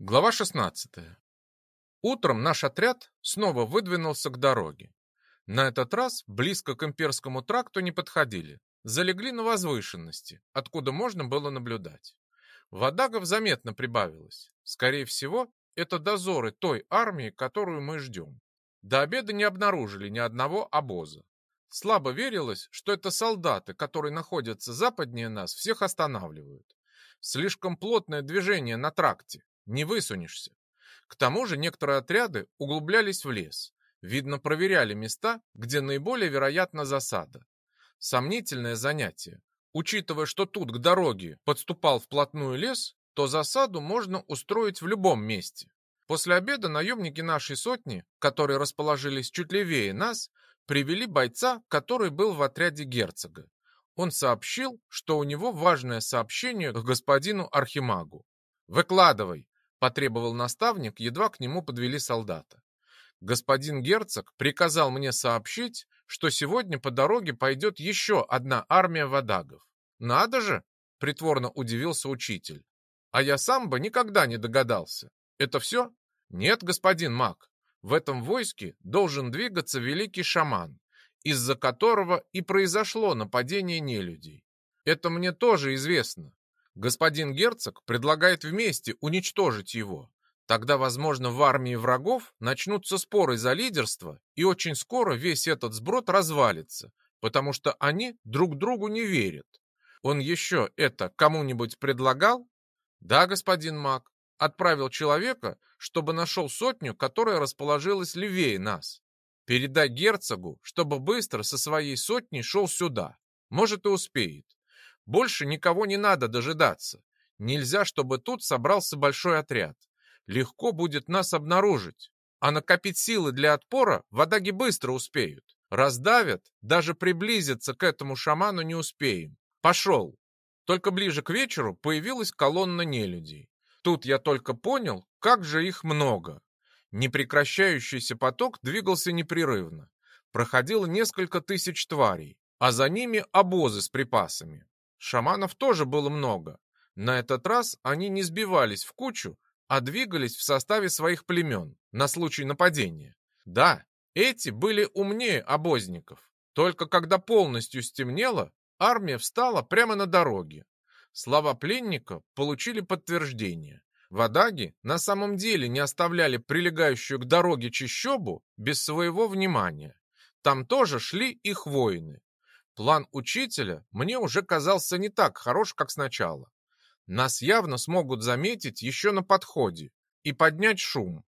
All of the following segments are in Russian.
Глава 16. Утром наш отряд снова выдвинулся к дороге. На этот раз близко к имперскому тракту не подходили, залегли на возвышенности, откуда можно было наблюдать. Водагов заметно прибавилось. Скорее всего, это дозоры той армии, которую мы ждем. До обеда не обнаружили ни одного обоза. Слабо верилось, что это солдаты, которые находятся западнее нас, всех останавливают. Слишком плотное движение на тракте не высунешься. К тому же некоторые отряды углублялись в лес. Видно, проверяли места, где наиболее вероятна засада. Сомнительное занятие. Учитывая, что тут к дороге подступал вплотную лес, то засаду можно устроить в любом месте. После обеда наемники нашей сотни, которые расположились чуть левее нас, привели бойца, который был в отряде герцога. Он сообщил, что у него важное сообщение к господину Архимагу. «Выкладывай», потребовал наставник, едва к нему подвели солдата. Господин герцог приказал мне сообщить, что сегодня по дороге пойдет еще одна армия водагов. Надо же, притворно удивился учитель. А я сам бы никогда не догадался. Это все? Нет, господин маг. В этом войске должен двигаться великий шаман, из-за которого и произошло нападение нелюдей. Это мне тоже известно, Господин герцог предлагает вместе уничтожить его. Тогда, возможно, в армии врагов начнутся споры за лидерство, и очень скоро весь этот сброд развалится, потому что они друг другу не верят. Он еще это кому-нибудь предлагал? Да, господин маг. Отправил человека, чтобы нашел сотню, которая расположилась левее нас. Передай герцогу, чтобы быстро со своей сотней шел сюда. Может и успеет. Больше никого не надо дожидаться. Нельзя, чтобы тут собрался большой отряд. Легко будет нас обнаружить. А накопить силы для отпора водаги быстро успеют. Раздавят, даже приблизиться к этому шаману не успеем. Пошел. Только ближе к вечеру появилась колонна нелюдей. Тут я только понял, как же их много. Непрекращающийся поток двигался непрерывно. Проходило несколько тысяч тварей, а за ними обозы с припасами. Шаманов тоже было много. На этот раз они не сбивались в кучу, а двигались в составе своих племен на случай нападения. Да, эти были умнее обозников. Только когда полностью стемнело, армия встала прямо на дороге. Слова пленника получили подтверждение. Водаги на самом деле не оставляли прилегающую к дороге чащобу без своего внимания. Там тоже шли их воины. План учителя мне уже казался не так хорош, как сначала. Нас явно смогут заметить еще на подходе и поднять шум.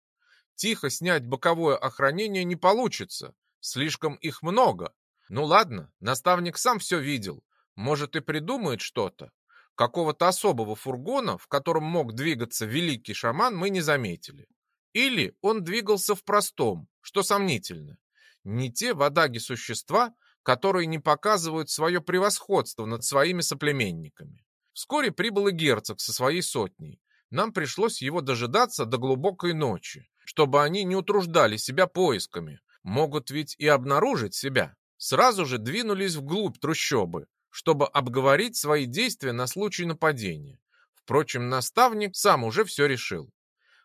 Тихо снять боковое охранение не получится, слишком их много. Ну ладно, наставник сам все видел, может и придумает что-то. Какого-то особого фургона, в котором мог двигаться великий шаман, мы не заметили. Или он двигался в простом, что сомнительно. Не те водаги существа, которые не показывают свое превосходство над своими соплеменниками. Вскоре прибыл и герцог со своей сотней. Нам пришлось его дожидаться до глубокой ночи, чтобы они не утруждали себя поисками. Могут ведь и обнаружить себя. Сразу же двинулись вглубь трущобы, чтобы обговорить свои действия на случай нападения. Впрочем, наставник сам уже все решил.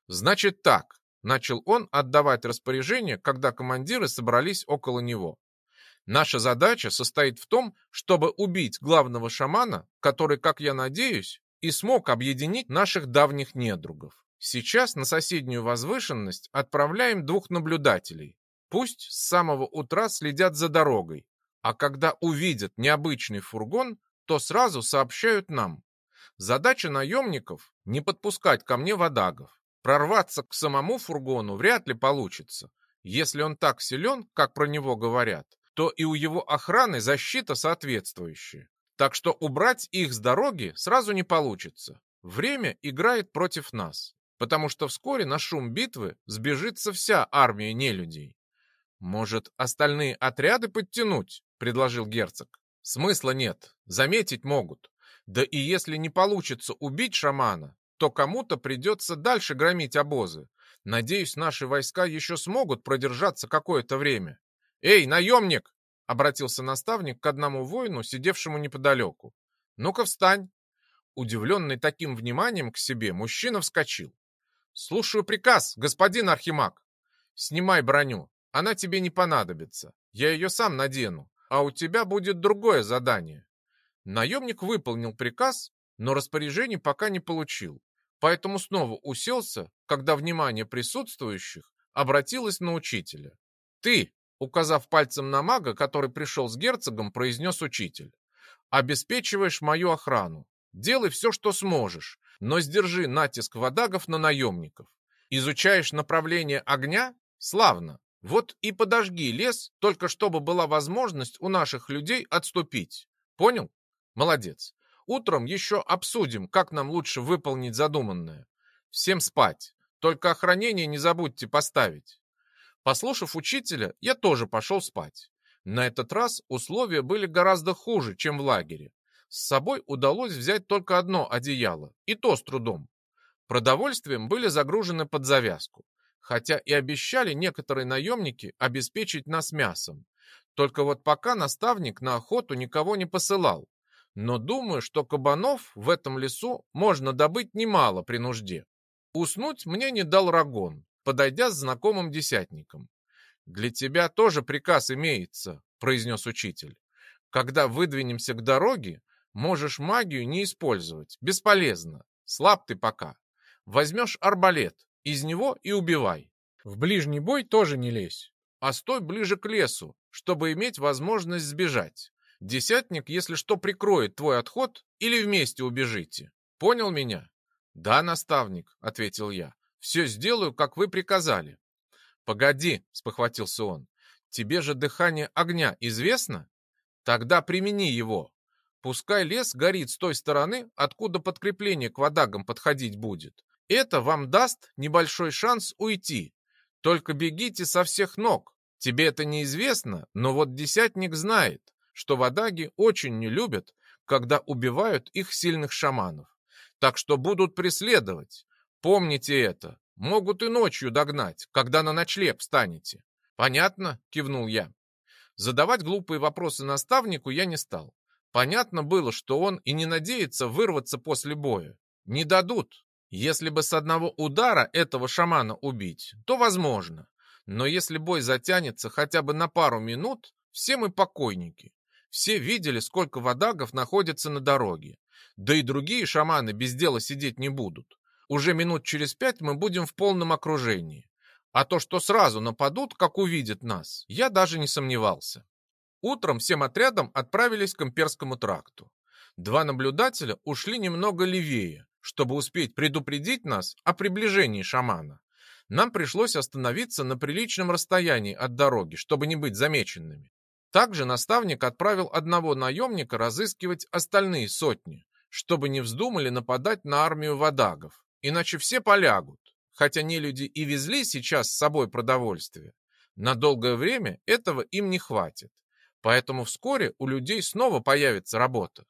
«Значит так», — начал он отдавать распоряжение, когда командиры собрались около него. Наша задача состоит в том, чтобы убить главного шамана, который, как я надеюсь, и смог объединить наших давних недругов. Сейчас на соседнюю возвышенность отправляем двух наблюдателей. Пусть с самого утра следят за дорогой, а когда увидят необычный фургон, то сразу сообщают нам. Задача наемников – не подпускать ко мне водагов. Прорваться к самому фургону вряд ли получится, если он так силен, как про него говорят, то и у его охраны защита соответствующая. Так что убрать их с дороги сразу не получится. Время играет против нас, потому что вскоре на шум битвы сбежится вся армия нелюдей. «Может, остальные отряды подтянуть?» — предложил герцог. «Смысла нет, заметить могут. Да и если не получится убить шамана, то кому-то придется дальше громить обозы. Надеюсь, наши войска еще смогут продержаться какое-то время. «Эй, наемник!» — обратился наставник к одному воину, сидевшему неподалеку. «Ну-ка встань!» Удивленный таким вниманием к себе, мужчина вскочил. «Слушаю приказ, господин Архимаг!» «Снимай броню, она тебе не понадобится. Я ее сам надену, а у тебя будет другое задание». Наемник выполнил приказ, но распоряжений пока не получил, поэтому снова уселся, когда внимание присутствующих обратилось на учителя. «Ты!» — указав пальцем на мага, который пришел с герцогом, произнес учитель. «Обеспечиваешь мою охрану. Делай все, что сможешь, но сдержи натиск водагов на наемников. Изучаешь направление огня? Славно. Вот и подожги лес, только чтобы была возможность у наших людей отступить. Понял? Молодец. Утром еще обсудим, как нам лучше выполнить задуманное. Всем спать. Только охранение не забудьте поставить. Послушав учителя, я тоже пошел спать. На этот раз условия были гораздо хуже, чем в лагере. С собой удалось взять только одно одеяло, и то с трудом. Продовольствием были загружены под завязку, хотя и обещали некоторые наемники обеспечить нас мясом. Только вот пока наставник на охоту никого не посылал. Но думаю, что кабанов в этом лесу можно добыть немало при нужде. Уснуть мне не дал Рагон, подойдя с знакомым десятником. «Для тебя тоже приказ имеется», — произнес учитель. «Когда выдвинемся к дороге, можешь магию не использовать. Бесполезно. Слаб ты пока. Возьмешь арбалет, из него и убивай. В ближний бой тоже не лезь, а стой ближе к лесу, чтобы иметь возможность сбежать. Десятник, если что, прикроет твой отход или вместе убежите. Понял меня? Да, наставник, ответил я. Все сделаю, как вы приказали. Погоди, спохватился он. Тебе же дыхание огня известно? Тогда примени его. Пускай лес горит с той стороны, откуда подкрепление к водагам подходить будет. Это вам даст небольшой шанс уйти. Только бегите со всех ног. Тебе это неизвестно, но вот десятник знает, что водаги очень не любят, когда убивают их сильных шаманов. Так что будут преследовать. Помните это. Могут и ночью догнать, когда на ночлег встанете. Понятно? Кивнул я. Задавать глупые вопросы наставнику я не стал. Понятно было, что он и не надеется вырваться после боя. Не дадут, если бы с одного удара этого шамана убить, то возможно. Но если бой затянется хотя бы на пару минут, все мы покойники. Все видели, сколько водагов находится на дороге. Да и другие шаманы без дела сидеть не будут. Уже минут через пять мы будем в полном окружении. А то, что сразу нападут, как увидят нас, я даже не сомневался. Утром всем отрядом отправились к Имперскому тракту. Два наблюдателя ушли немного левее, чтобы успеть предупредить нас о приближении шамана. Нам пришлось остановиться на приличном расстоянии от дороги, чтобы не быть замеченными. Также наставник отправил одного наемника разыскивать остальные сотни, чтобы не вздумали нападать на армию водагов, иначе все полягут. Хотя нелюди и везли сейчас с собой продовольствие, на долгое время этого им не хватит. Поэтому вскоре у людей снова появится работа.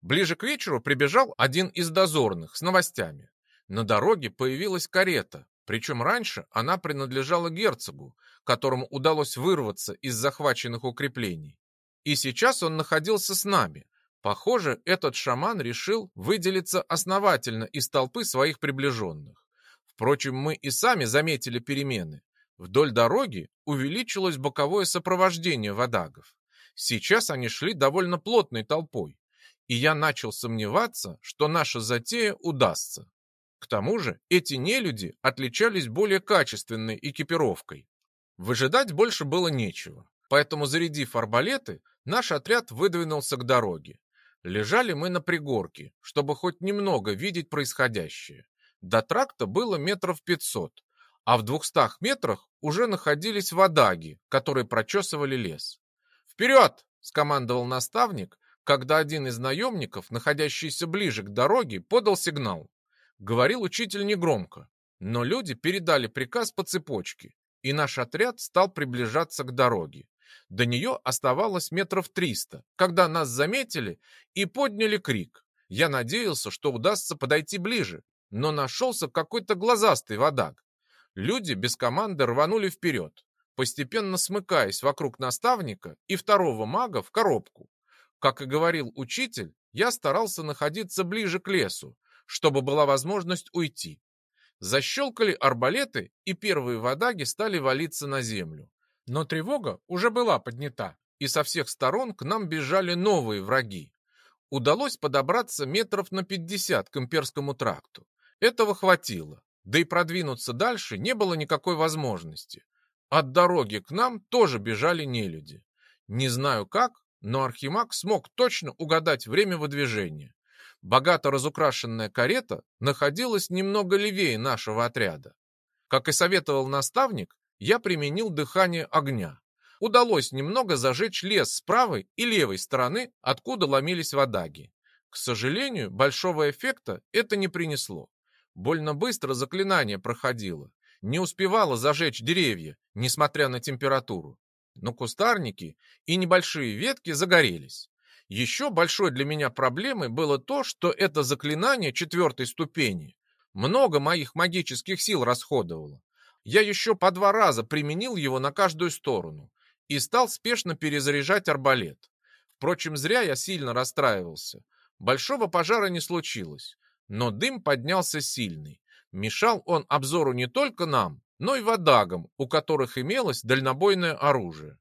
Ближе к вечеру прибежал один из дозорных с новостями. На дороге появилась карета, причем раньше она принадлежала герцогу, которому удалось вырваться из захваченных укреплений. И сейчас он находился с нами. Похоже, этот шаман решил выделиться основательно из толпы своих приближенных. Впрочем, мы и сами заметили перемены. Вдоль дороги увеличилось боковое сопровождение водагов. Сейчас они шли довольно плотной толпой, и я начал сомневаться, что наша затея удастся. К тому же эти нелюди отличались более качественной экипировкой. Выжидать больше было нечего, поэтому, зарядив арбалеты, наш отряд выдвинулся к дороге. Лежали мы на пригорке, чтобы хоть немного видеть происходящее. До тракта было метров пятьсот, а в двухстах метрах уже находились водаги, которые прочесывали лес. «Вперед!» — скомандовал наставник, когда один из наемников, находящийся ближе к дороге, подал сигнал. Говорил учитель негромко, но люди передали приказ по цепочке, и наш отряд стал приближаться к дороге. До нее оставалось метров триста, когда нас заметили и подняли крик. Я надеялся, что удастся подойти ближе, но нашелся какой-то глазастый водак. Люди без команды рванули вперед, постепенно смыкаясь вокруг наставника и второго мага в коробку. Как и говорил учитель, я старался находиться ближе к лесу, чтобы была возможность уйти. Защелкали арбалеты, и первые водаги стали валиться на землю. Но тревога уже была поднята, и со всех сторон к нам бежали новые враги. Удалось подобраться метров на 50 к имперскому тракту. Этого хватило, да и продвинуться дальше не было никакой возможности. От дороги к нам тоже бежали нелюди. Не знаю как, но Архимаг смог точно угадать время выдвижения. Богато разукрашенная карета находилась немного левее нашего отряда. Как и советовал наставник, я применил дыхание огня. Удалось немного зажечь лес с правой и левой стороны, откуда ломились водаги. К сожалению, большого эффекта это не принесло. Больно быстро заклинание проходило. Не успевало зажечь деревья, несмотря на температуру. Но кустарники и небольшие ветки загорелись. Еще большой для меня проблемой было то, что это заклинание четвертой ступени много моих магических сил расходовало. Я еще по два раза применил его на каждую сторону и стал спешно перезаряжать арбалет. Впрочем, зря я сильно расстраивался. Большого пожара не случилось, но дым поднялся сильный. Мешал он обзору не только нам, но и водагам, у которых имелось дальнобойное оружие.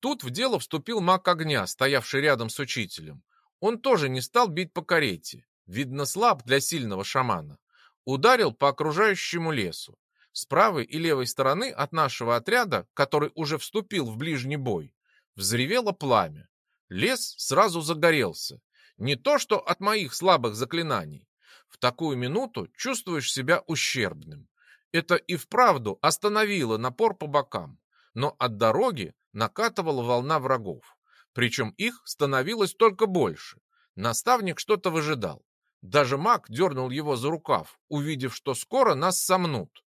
Тут в дело вступил маг огня, стоявший рядом с учителем. Он тоже не стал бить по карете. Видно, слаб для сильного шамана. Ударил по окружающему лесу. С правой и левой стороны от нашего отряда, который уже вступил в ближний бой, взревело пламя. Лес сразу загорелся. Не то, что от моих слабых заклинаний. В такую минуту чувствуешь себя ущербным. Это и вправду остановило напор по бокам. Но от дороги накатывала волна врагов. Причем их становилось только больше. Наставник что-то выжидал. Даже маг дернул его за рукав, увидев, что скоро нас сомнут.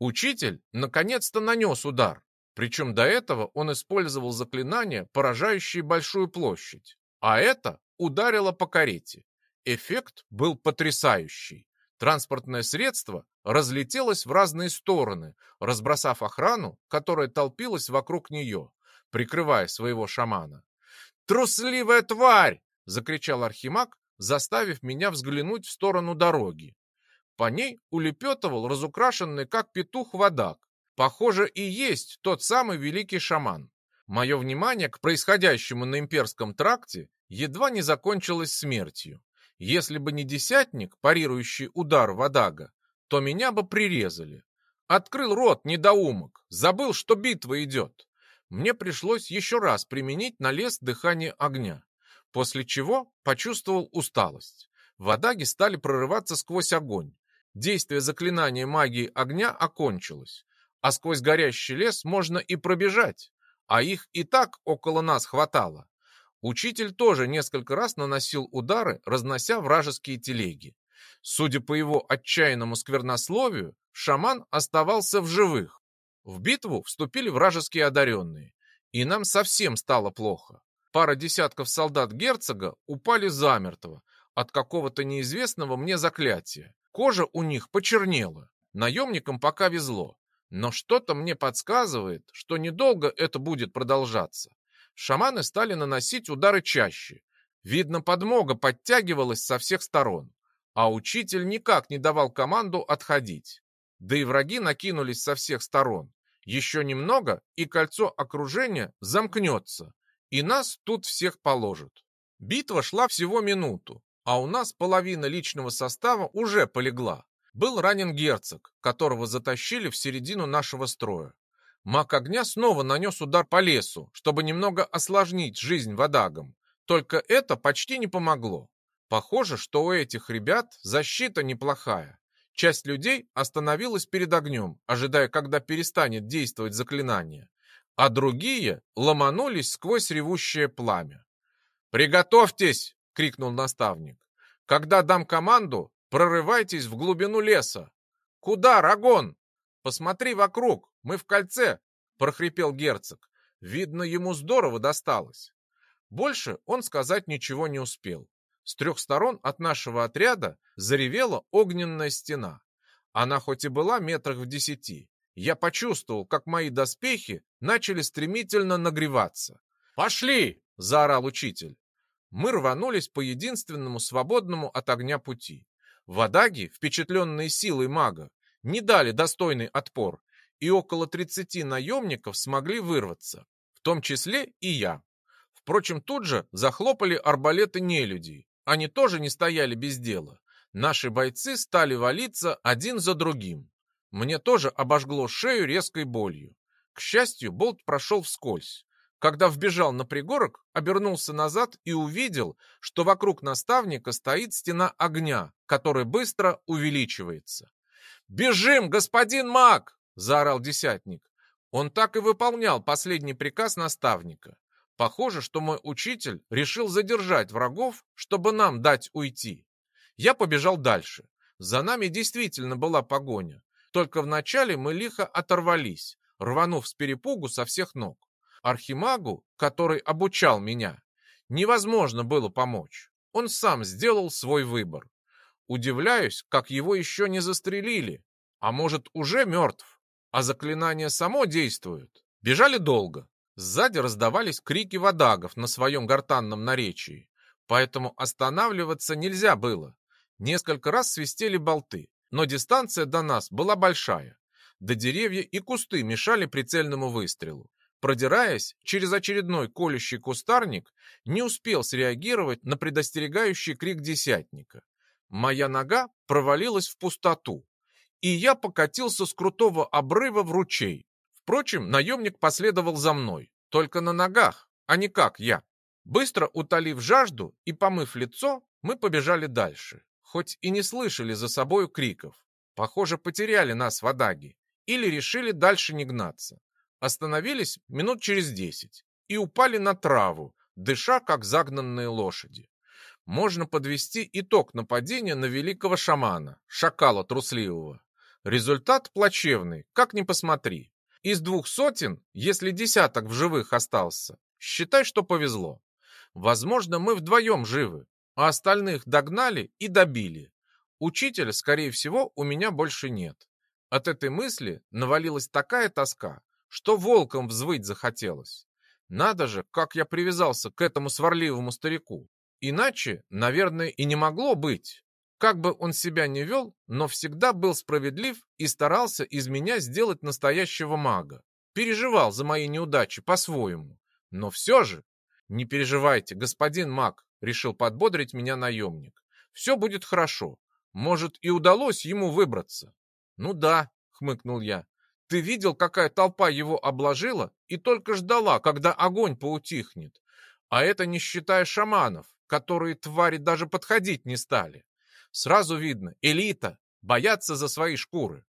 Учитель наконец-то нанес удар. Причем до этого он использовал заклинание, поражающее большую площадь. А это ударило по карете. Эффект был потрясающий. Транспортное средство разлетелось в разные стороны, разбросав охрану, которая толпилась вокруг нее прикрывая своего шамана. «Трусливая тварь!» — закричал Архимаг, заставив меня взглянуть в сторону дороги. По ней улепетывал разукрашенный, как петух, водак. Похоже, и есть тот самый великий шаман. Мое внимание к происходящему на имперском тракте едва не закончилось смертью. Если бы не десятник, парирующий удар Вадага, то меня бы прирезали. Открыл рот недоумок, забыл, что битва идет мне пришлось еще раз применить на лес дыхание огня, после чего почувствовал усталость. Водаги стали прорываться сквозь огонь. Действие заклинания магии огня окончилось, а сквозь горящий лес можно и пробежать, а их и так около нас хватало. Учитель тоже несколько раз наносил удары, разнося вражеские телеги. Судя по его отчаянному сквернословию, шаман оставался в живых, в битву вступили вражеские одаренные, и нам совсем стало плохо. Пара десятков солдат герцога упали замертво от какого-то неизвестного мне заклятия. Кожа у них почернела. Наемникам пока везло. Но что-то мне подсказывает, что недолго это будет продолжаться. Шаманы стали наносить удары чаще. Видно, подмога подтягивалась со всех сторон. А учитель никак не давал команду отходить. Да и враги накинулись со всех сторон. Еще немного, и кольцо окружения замкнется, и нас тут всех положат. Битва шла всего минуту, а у нас половина личного состава уже полегла. Был ранен герцог, которого затащили в середину нашего строя. Маг огня снова нанес удар по лесу, чтобы немного осложнить жизнь водагам. Только это почти не помогло. Похоже, что у этих ребят защита неплохая. Часть людей остановилась перед огнем, ожидая, когда перестанет действовать заклинание, а другие ломанулись сквозь ревущее пламя. «Приготовьтесь!» — крикнул наставник. «Когда дам команду, прорывайтесь в глубину леса!» «Куда, Рагон?» «Посмотри вокруг, мы в кольце!» — прохрипел герцог. Видно, ему здорово досталось. Больше он сказать ничего не успел. С трех сторон от нашего отряда заревела огненная стена. Она хоть и была метрах в десяти, я почувствовал, как мои доспехи начали стремительно нагреваться. «Пошли!» — заорал учитель. Мы рванулись по единственному свободному от огня пути. Водаги, впечатленные силой мага, не дали достойный отпор, и около 30 наемников смогли вырваться, в том числе и я. Впрочем, тут же захлопали арбалеты нелюдей. Они тоже не стояли без дела. Наши бойцы стали валиться один за другим. Мне тоже обожгло шею резкой болью. К счастью, болт прошел вскользь. Когда вбежал на пригорок, обернулся назад и увидел, что вокруг наставника стоит стена огня, которая быстро увеличивается. «Бежим, господин маг!» — заорал десятник. Он так и выполнял последний приказ наставника. Похоже, что мой учитель решил задержать врагов, чтобы нам дать уйти. Я побежал дальше. За нами действительно была погоня. Только вначале мы лихо оторвались, рванув с перепугу со всех ног. Архимагу, который обучал меня, невозможно было помочь. Он сам сделал свой выбор. Удивляюсь, как его еще не застрелили. А может, уже мертв, а заклинание само действует. Бежали долго. Сзади раздавались крики водагов на своем гортанном наречии, поэтому останавливаться нельзя было. Несколько раз свистели болты, но дистанция до нас была большая. До деревья и кусты мешали прицельному выстрелу. Продираясь через очередной колющий кустарник, не успел среагировать на предостерегающий крик десятника. Моя нога провалилась в пустоту, и я покатился с крутого обрыва в ручей, Впрочем, наемник последовал за мной, только на ногах, а не как я. Быстро утолив жажду и помыв лицо, мы побежали дальше, хоть и не слышали за собою криков. Похоже, потеряли нас в Адаге или решили дальше не гнаться. Остановились минут через десять и упали на траву, дыша, как загнанные лошади. Можно подвести итог нападения на великого шамана, шакала трусливого. Результат плачевный, как ни посмотри. Из двух сотен, если десяток в живых остался, считай, что повезло. Возможно, мы вдвоем живы, а остальных догнали и добили. Учителя, скорее всего, у меня больше нет. От этой мысли навалилась такая тоска, что волком взвыть захотелось. Надо же, как я привязался к этому сварливому старику. Иначе, наверное, и не могло быть. Как бы он себя ни вел, но всегда был справедлив и старался из меня сделать настоящего мага. Переживал за мои неудачи по-своему. Но все же... Не переживайте, господин маг, решил подбодрить меня наемник. Все будет хорошо. Может, и удалось ему выбраться. Ну да, хмыкнул я. Ты видел, какая толпа его обложила и только ждала, когда огонь поутихнет. А это не считая шаманов, которые твари даже подходить не стали. Сразу видно, элита, боятся за свои шкуры.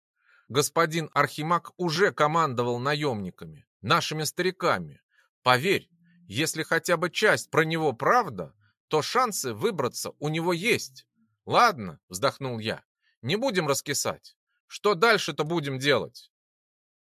Господин Архимаг уже командовал наемниками, нашими стариками. Поверь, если хотя бы часть про него правда, то шансы выбраться у него есть. Ладно, вздохнул я, не будем раскисать. Что дальше-то будем делать?